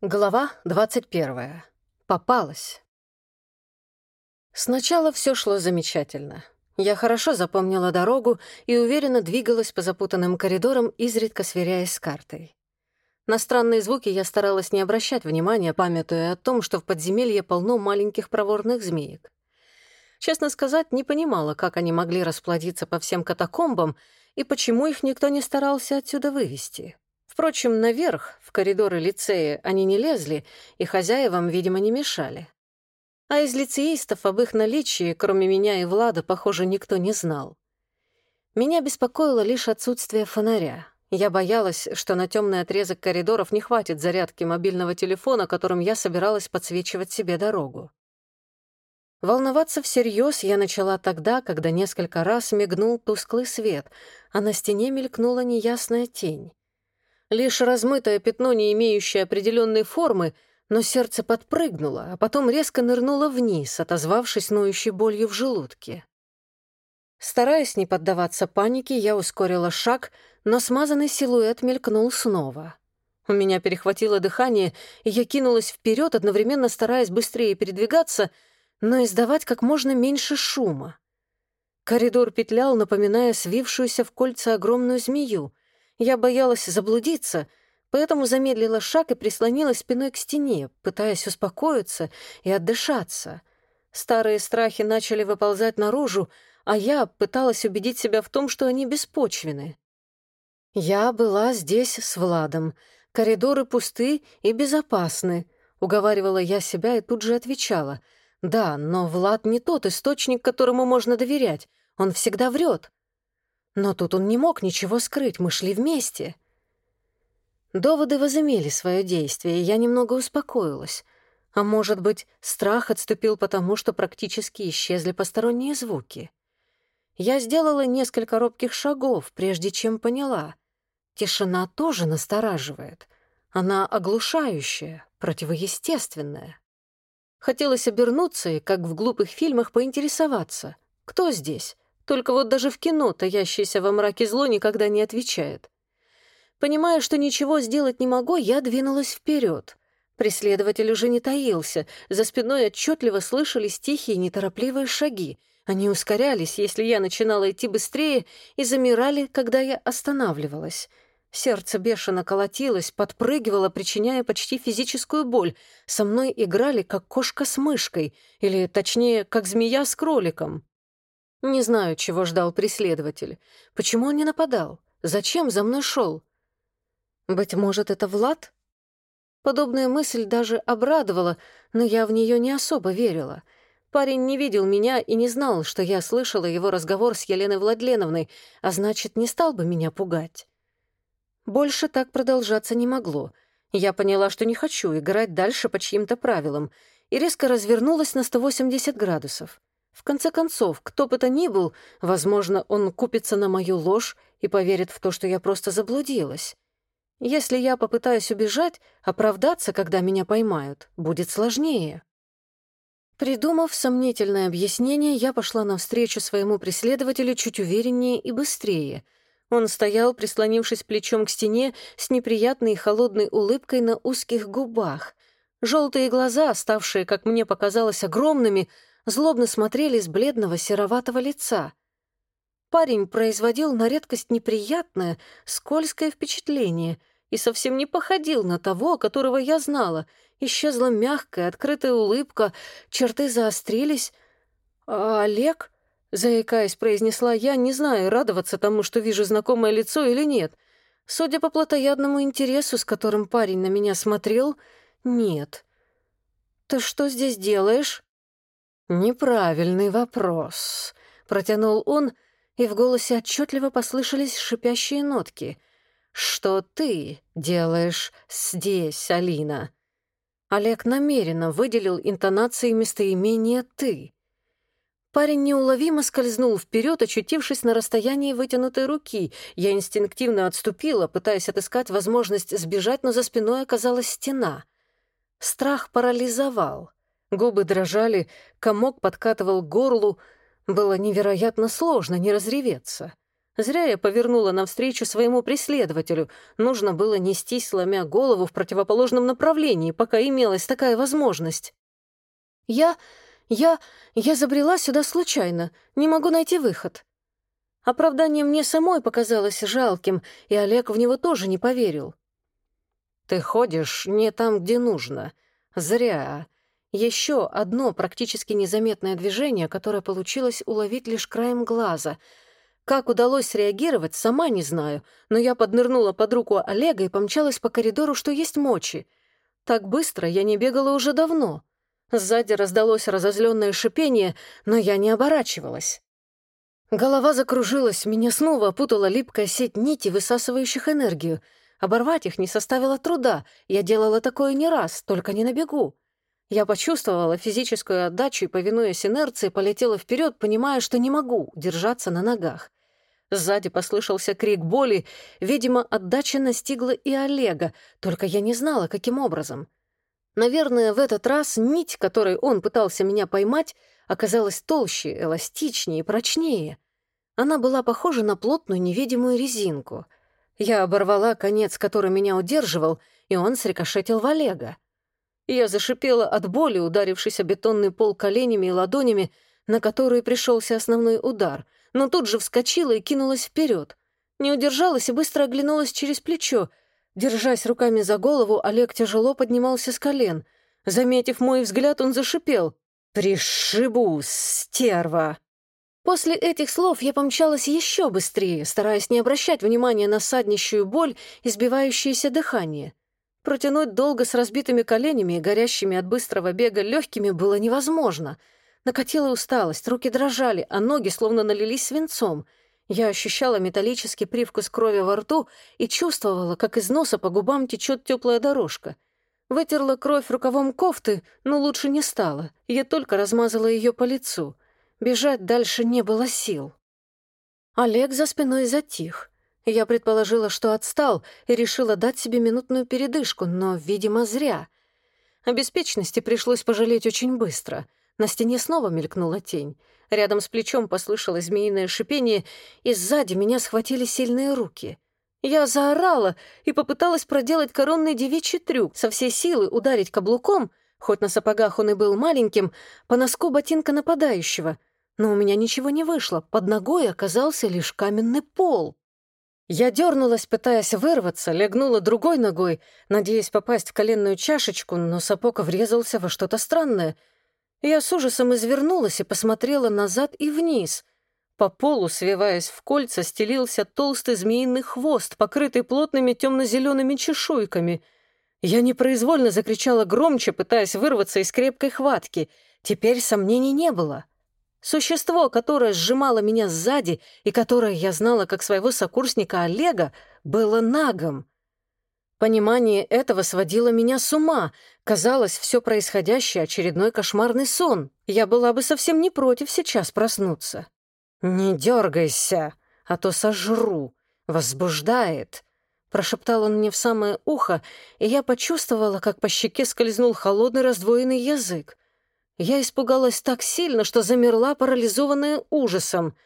Глава 21. Попалась. Сначала все шло замечательно. Я хорошо запомнила дорогу и уверенно двигалась по запутанным коридорам, изредка сверяясь с картой. На странные звуки я старалась не обращать внимания, памятуя о том, что в подземелье полно маленьких проворных змеек. Честно сказать, не понимала, как они могли расплодиться по всем катакомбам и почему их никто не старался отсюда вывести. Впрочем, наверх, в коридоры лицея, они не лезли, и хозяевам, видимо, не мешали. А из лицеистов об их наличии, кроме меня и Влада, похоже, никто не знал. Меня беспокоило лишь отсутствие фонаря. Я боялась, что на темный отрезок коридоров не хватит зарядки мобильного телефона, которым я собиралась подсвечивать себе дорогу. Волноваться всерьез я начала тогда, когда несколько раз мигнул тусклый свет, а на стене мелькнула неясная тень. Лишь размытое пятно, не имеющее определенной формы, но сердце подпрыгнуло, а потом резко нырнуло вниз, отозвавшись ноющей болью в желудке. Стараясь не поддаваться панике, я ускорила шаг, но смазанный силуэт мелькнул снова. У меня перехватило дыхание, и я кинулась вперед, одновременно стараясь быстрее передвигаться, но издавать как можно меньше шума. Коридор петлял, напоминая свившуюся в кольца огромную змею. Я боялась заблудиться, поэтому замедлила шаг и прислонилась спиной к стене, пытаясь успокоиться и отдышаться. Старые страхи начали выползать наружу, а я пыталась убедить себя в том, что они беспочвены. Я была здесь с Владом. Коридоры пусты и безопасны, уговаривала я себя и тут же отвечала. Да, но Влад не тот источник, которому можно доверять. Он всегда врет. Но тут он не мог ничего скрыть, мы шли вместе. Доводы возымели свое действие, и я немного успокоилась. А может быть, страх отступил потому, что практически исчезли посторонние звуки. Я сделала несколько робких шагов, прежде чем поняла. Тишина тоже настораживает. Она оглушающая, противоестественная. Хотелось обернуться и, как в глупых фильмах, поинтересоваться. Кто здесь? Только вот даже в кино таящееся во мраке зло никогда не отвечает. Понимая, что ничего сделать не могу, я двинулась вперед. Преследователь уже не таился, за спиной отчетливо слышались тихие неторопливые шаги. Они ускорялись, если я начинала идти быстрее, и замирали, когда я останавливалась. Сердце бешено колотилось, подпрыгивало, причиняя почти физическую боль. Со мной играли, как кошка с мышкой, или, точнее, как змея с кроликом. Не знаю, чего ждал преследователь. Почему он не нападал? Зачем за мной шел? Быть может, это Влад? Подобная мысль даже обрадовала, но я в нее не особо верила. Парень не видел меня и не знал, что я слышала его разговор с Еленой Владленовной, а значит, не стал бы меня пугать. Больше так продолжаться не могло. Я поняла, что не хочу играть дальше по чьим-то правилам, и резко развернулась на 180 градусов. В конце концов, кто бы то ни был, возможно, он купится на мою ложь и поверит в то, что я просто заблудилась. Если я попытаюсь убежать, оправдаться, когда меня поймают, будет сложнее. Придумав сомнительное объяснение, я пошла навстречу своему преследователю чуть увереннее и быстрее. Он стоял, прислонившись плечом к стене, с неприятной и холодной улыбкой на узких губах. Желтые глаза, ставшие, как мне показалось, огромными, злобно смотрели с бледного сероватого лица. Парень производил на редкость неприятное, скользкое впечатление и совсем не походил на того, которого я знала. Исчезла мягкая, открытая улыбка, черты заострились. «А Олег?» — заикаясь, произнесла я, не знаю, радоваться тому, что вижу знакомое лицо или нет. Судя по плотоядному интересу, с которым парень на меня смотрел, нет. «Ты что здесь делаешь?» «Неправильный вопрос», — протянул он, и в голосе отчетливо послышались шипящие нотки. «Что ты делаешь здесь, Алина?» Олег намеренно выделил интонации местоимения «ты». Парень неуловимо скользнул вперед, очутившись на расстоянии вытянутой руки. Я инстинктивно отступила, пытаясь отыскать возможность сбежать, но за спиной оказалась стена. Страх парализовал. Губы дрожали, комок подкатывал к горлу. Было невероятно сложно не разреветься. Зря я повернула навстречу своему преследователю. Нужно было нестись, сломя голову в противоположном направлении, пока имелась такая возможность. Я... я... я забрела сюда случайно. Не могу найти выход. Оправдание мне самой показалось жалким, и Олег в него тоже не поверил. «Ты ходишь не там, где нужно. Зря. Еще одно практически незаметное движение, которое получилось уловить лишь краем глаза — как удалось реагировать, сама не знаю, но я поднырнула под руку Олега и помчалась по коридору, что есть мочи. Так быстро я не бегала уже давно. Сзади раздалось разозленное шипение, но я не оборачивалась. Голова закружилась, меня снова опутала липкая сеть нити, высасывающих энергию. Оборвать их не составило труда, я делала такое не раз, только не на бегу. Я почувствовала физическую отдачу и, повинуясь инерции, полетела вперед, понимая, что не могу держаться на ногах. Сзади послышался крик боли. Видимо, отдача настигла и Олега, только я не знала, каким образом. Наверное, в этот раз нить, которой он пытался меня поймать, оказалась толще, эластичнее и прочнее. Она была похожа на плотную невидимую резинку. Я оборвала конец, который меня удерживал, и он срикошетил в Олега. Я зашипела от боли, ударившись о бетонный пол коленями и ладонями, на которые пришелся основной удар — но тут же вскочила и кинулась вперед. Не удержалась и быстро оглянулась через плечо. Держась руками за голову, Олег тяжело поднимался с колен. Заметив мой взгляд, он зашипел. «Пришибу, стерва!» После этих слов я помчалась еще быстрее, стараясь не обращать внимания на саднищую боль и сбивающееся дыхание. Протянуть долго с разбитыми коленями и горящими от быстрого бега легкими было невозможно — Накатила усталость, руки дрожали, а ноги словно налились свинцом. Я ощущала металлический привкус крови во рту и чувствовала, как из носа по губам течет теплая дорожка. Вытерла кровь рукавом кофты, но лучше не стало. Я только размазала ее по лицу. Бежать дальше не было сил. Олег за спиной затих. Я предположила, что отстал, и решила дать себе минутную передышку, но, видимо, зря. О беспечности пришлось пожалеть очень быстро — на стене снова мелькнула тень. Рядом с плечом послышалось змеиное шипение, и сзади меня схватили сильные руки. Я заорала и попыталась проделать коронный девичий трюк, со всей силы ударить каблуком, хоть на сапогах он и был маленьким, по носку ботинка нападающего. Но у меня ничего не вышло, под ногой оказался лишь каменный пол. Я дернулась, пытаясь вырваться, легнула другой ногой, надеясь попасть в коленную чашечку, но сапог врезался во что-то странное — я с ужасом извернулась и посмотрела назад и вниз. По полу, свиваясь в кольца, стелился толстый змеиный хвост, покрытый плотными темно-зелеными чешуйками. Я непроизвольно закричала громче, пытаясь вырваться из крепкой хватки. Теперь сомнений не было. Существо, которое сжимало меня сзади и которое я знала как своего сокурсника Олега, было нагом. Понимание этого сводило меня с ума. Казалось, все происходящее — очередной кошмарный сон. Я была бы совсем не против сейчас проснуться. «Не дергайся, а то сожру. Возбуждает», — прошептал он мне в самое ухо, и я почувствовала, как по щеке скользнул холодный раздвоенный язык. Я испугалась так сильно, что замерла, парализованная ужасом.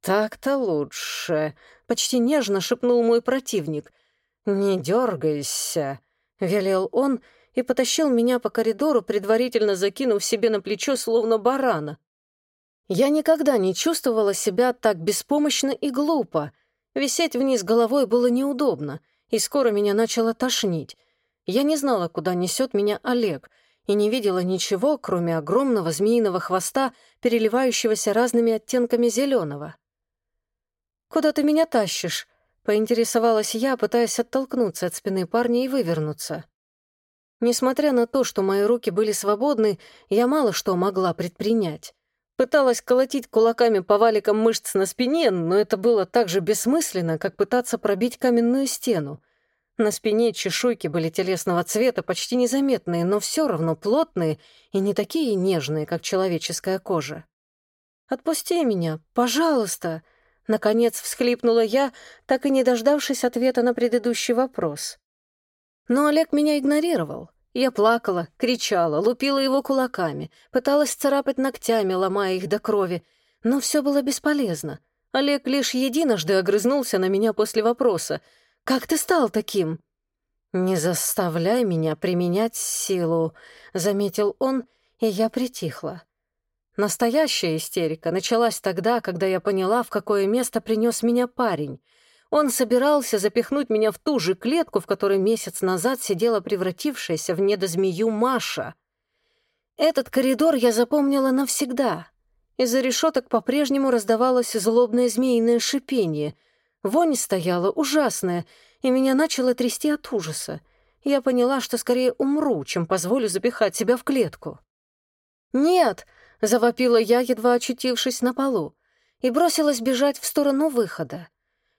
«Так-то лучше», — почти нежно шепнул мой противник — «Не дергайся», — велел он и потащил меня по коридору, предварительно закинув себе на плечо, словно барана. Я никогда не чувствовала себя так беспомощно и глупо. Висеть вниз головой было неудобно, и скоро меня начало тошнить. Я не знала, куда несет меня Олег, и не видела ничего, кроме огромного змеиного хвоста, переливающегося разными оттенками зеленого. «Куда ты меня тащишь?» Поинтересовалась я, пытаясь оттолкнуться от спины парня и вывернуться. Несмотря на то, что мои руки были свободны, я мало что могла предпринять. Пыталась колотить кулаками по валикам мышц на спине, но это было так же бессмысленно, как пытаться пробить каменную стену. На спине чешуйки были телесного цвета, почти незаметные, но все равно плотные и не такие нежные, как человеческая кожа. «Отпусти меня, пожалуйста!» Наконец всхлипнула я, так и не дождавшись ответа на предыдущий вопрос. Но Олег меня игнорировал. Я плакала, кричала, лупила его кулаками, пыталась царапать ногтями, ломая их до крови, но все было бесполезно. Олег лишь единожды огрызнулся на меня после вопроса «Как ты стал таким?» «Не заставляй меня применять силу», — заметил он, и я притихла. Настоящая истерика началась тогда, когда я поняла, в какое место принес меня парень. Он собирался запихнуть меня в ту же клетку, в которой месяц назад сидела превратившаяся в недозмею Маша. Этот коридор я запомнила навсегда. Из-за решеток по-прежнему раздавалось злобное змеиное шипение. Вонь стояла ужасная, и меня начало трясти от ужаса. Я поняла, что скорее умру, чем позволю запихать себя в клетку. «Нет!» — завопила я, едва очутившись на полу, и бросилась бежать в сторону выхода.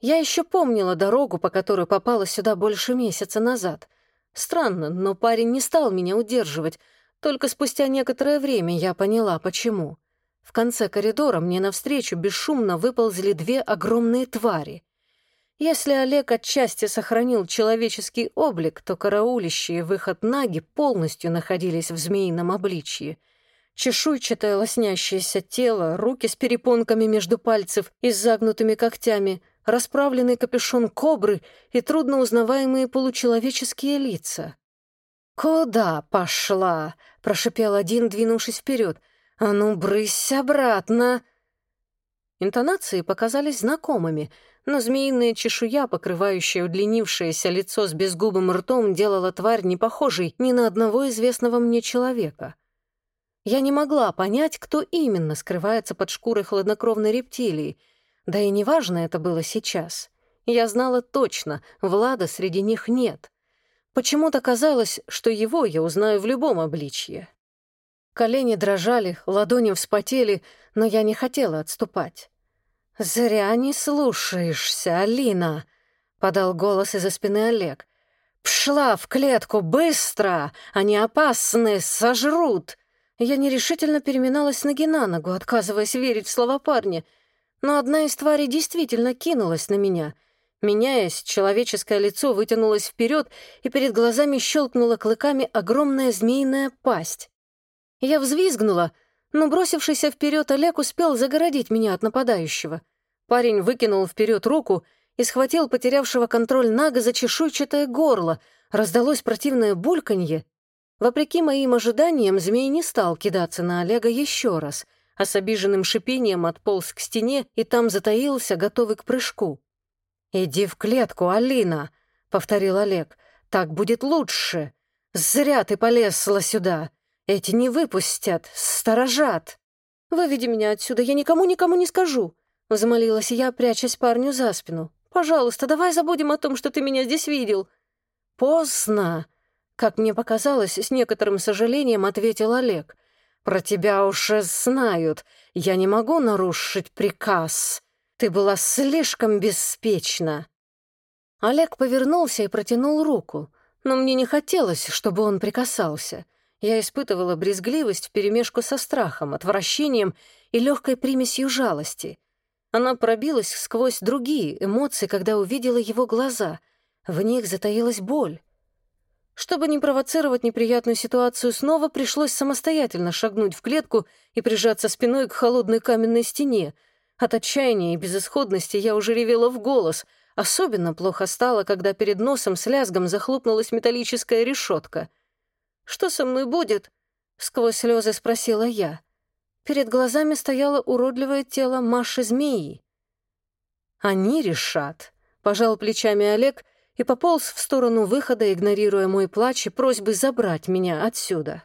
Я еще помнила дорогу, по которой попала сюда больше месяца назад. Странно, но парень не стал меня удерживать. Только спустя некоторое время я поняла, почему. В конце коридора мне навстречу бесшумно выползли две огромные твари. Если Олег отчасти сохранил человеческий облик, то караулищие выход наги полностью находились в змеином обличье — Чешуйчатое лоснящееся тело, руки с перепонками между пальцев и загнутыми когтями, расправленный капюшон кобры и трудно узнаваемые получеловеческие лица. «Куда пошла?» — прошипел один, двинувшись вперед. «А ну, брысь обратно!» Интонации показались знакомыми, но змеиная чешуя, покрывающая удлинившееся лицо с безгубым ртом, делала тварь не похожей ни на одного известного мне человека — я не могла понять, кто именно скрывается под шкурой хладнокровной рептилии, да и неважно это было сейчас. Я знала точно, Влада среди них нет. Почему-то казалось, что его я узнаю в любом обличье. Колени дрожали, ладони вспотели, но я не хотела отступать. «Зря не слушаешься, Алина!» — подал голос из-за спины Олег. «Пшла в клетку быстро! Они опасны, сожрут!» Я нерешительно переминалась ноги на ногу, отказываясь верить в слова парня. Но одна из тварей действительно кинулась на меня. Меняясь, человеческое лицо вытянулось вперед, и перед глазами щелкнула клыками огромная змеиная пасть. Я взвизгнула, но бросившийся вперед Олег успел загородить меня от нападающего. Парень выкинул вперед руку и схватил потерявшего контроль Нага за чешуйчатое горло. Раздалось противное бульканье, Вопреки моим ожиданиям, змей не стал кидаться на Олега еще раз, а с обиженным шипением отполз к стене и там затаился, готовый к прыжку. «Иди в клетку, Алина!» — повторил Олег. «Так будет лучше. Зря ты полезла сюда. Эти не выпустят, сторожат. Выведи меня отсюда, я никому-никому не скажу!» — взмолилась я, прячась парню за спину. «Пожалуйста, давай забудем о том, что ты меня здесь видел». «Поздно!» Как мне показалось, с некоторым сожалением ответил Олег. «Про тебя уже знают. Я не могу нарушить приказ. Ты была слишком беспечна». Олег повернулся и протянул руку, но мне не хотелось, чтобы он прикасался. Я испытывала брезгливость вперемешку со страхом, отвращением и легкой примесью жалости. Она пробилась сквозь другие эмоции, когда увидела его глаза. В них затаилась боль. Чтобы не провоцировать неприятную ситуацию снова, пришлось самостоятельно шагнуть в клетку и прижаться спиной к холодной каменной стене. От отчаяния и безысходности я уже ревела в голос. Особенно плохо стало, когда перед носом с лязгом захлопнулась металлическая решетка. «Что со мной будет?» — сквозь слезы спросила я. Перед глазами стояло уродливое тело Маши-змеи. «Они решат», — пожал плечами Олег — и пополз в сторону выхода, игнорируя мой плач и просьбы забрать меня отсюда.